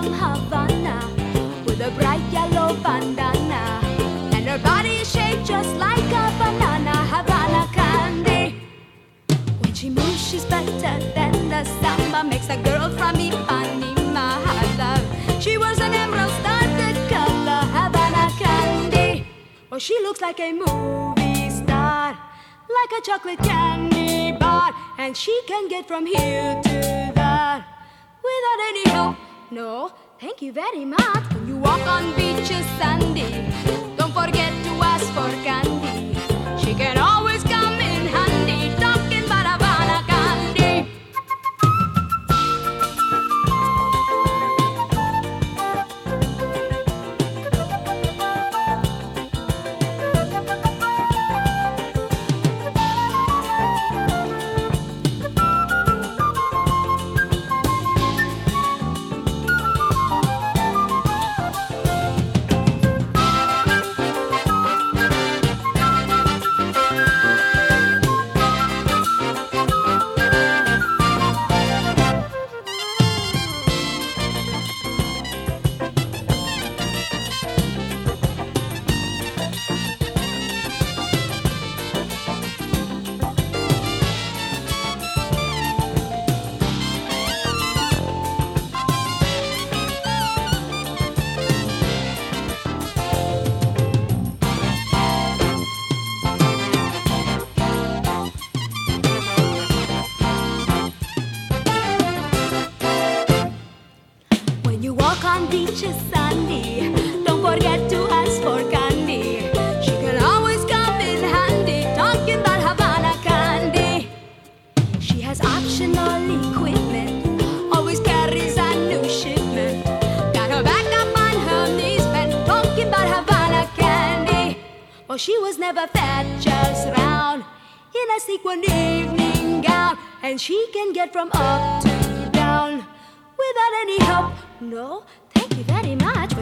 from Havana with a bright yellow bandana. And her body is shaped just like a banana, Havana candy. When she moves, she's better than the samba. Makes a girl from Ipanema have love. She wears an emerald studded color, Havana candy. Oh, she looks like a movie star, like a chocolate candy bar. And she can get from here to there without any help. No, thank you very much. When you walk on beaches You walk on beaches sandy, don't forget to ask for candy. She can always come in handy. Talking about Havana candy. She has optional equipment, always carries a new shipment. Got her back up on her knees, been talking about Havana candy. Well, she was never fat, just round in a sequin evening gown, and she can get from up to down without any help. No, thank you very much.